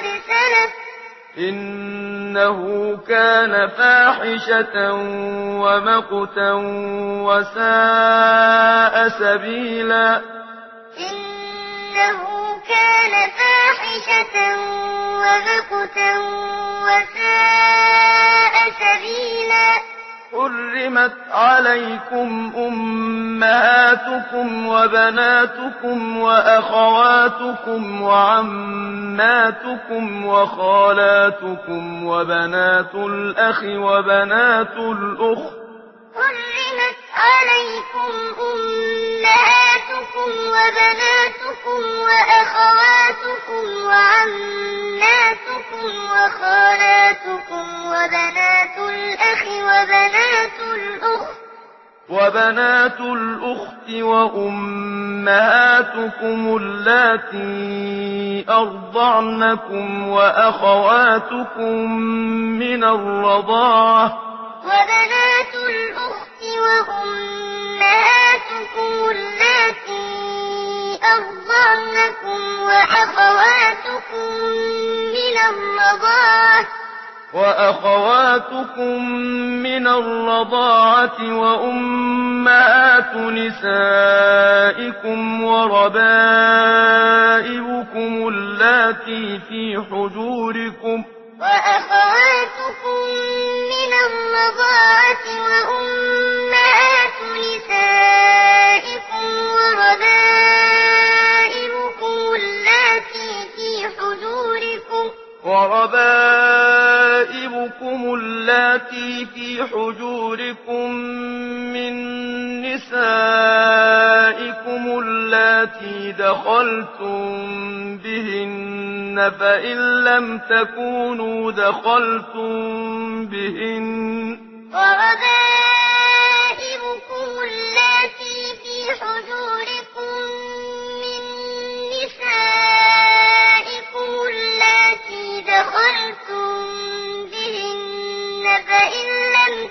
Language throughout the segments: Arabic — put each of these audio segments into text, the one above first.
قد سلف. إنه كان فاحشة ومقتا وساء سبيلا. إنه كان فاحشة ومقتا وساء سبيلا. حرمت عليكم أمهاتكم وبناتكم وأخواتكم وعماتكم وخالاتكم وبنات الأخ وبنات الأخت حرمت عليكم أمهاتكم وبناتكم وأخواتكم وعماتكم وخالاتكم وبنات الأخ وبنات الأخت وأمهاتكم التي أرضعنكم وأخواتكم من الرضاعة وبنات الأخت وأمهاتكم التي أرضعنكم وأخواتكم من الرضاعة وأخواتكم من الرضاعة وأمهات نسائكم وربائبكم التي في حجوركم وأخواتكم من الرضاعة وأمهات نسائكم اللاتي في حجوركم من نسائكم التي دخلتم بهن فإن لم تكونوا دخلتم بهن وغذاء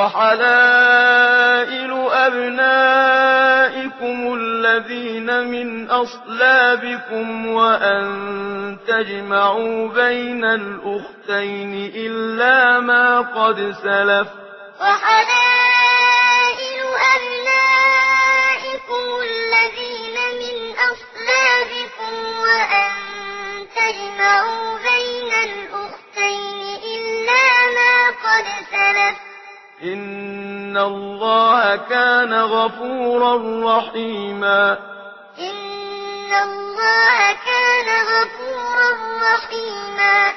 وحلائل أبنائكم الذين من أصلابكم وأن تجمعوا بين الأختين إلا ما قد سلف وحلائل أبنائكم الذين ان الله كان غفورا رحيما ان الله كان غفورا رحيما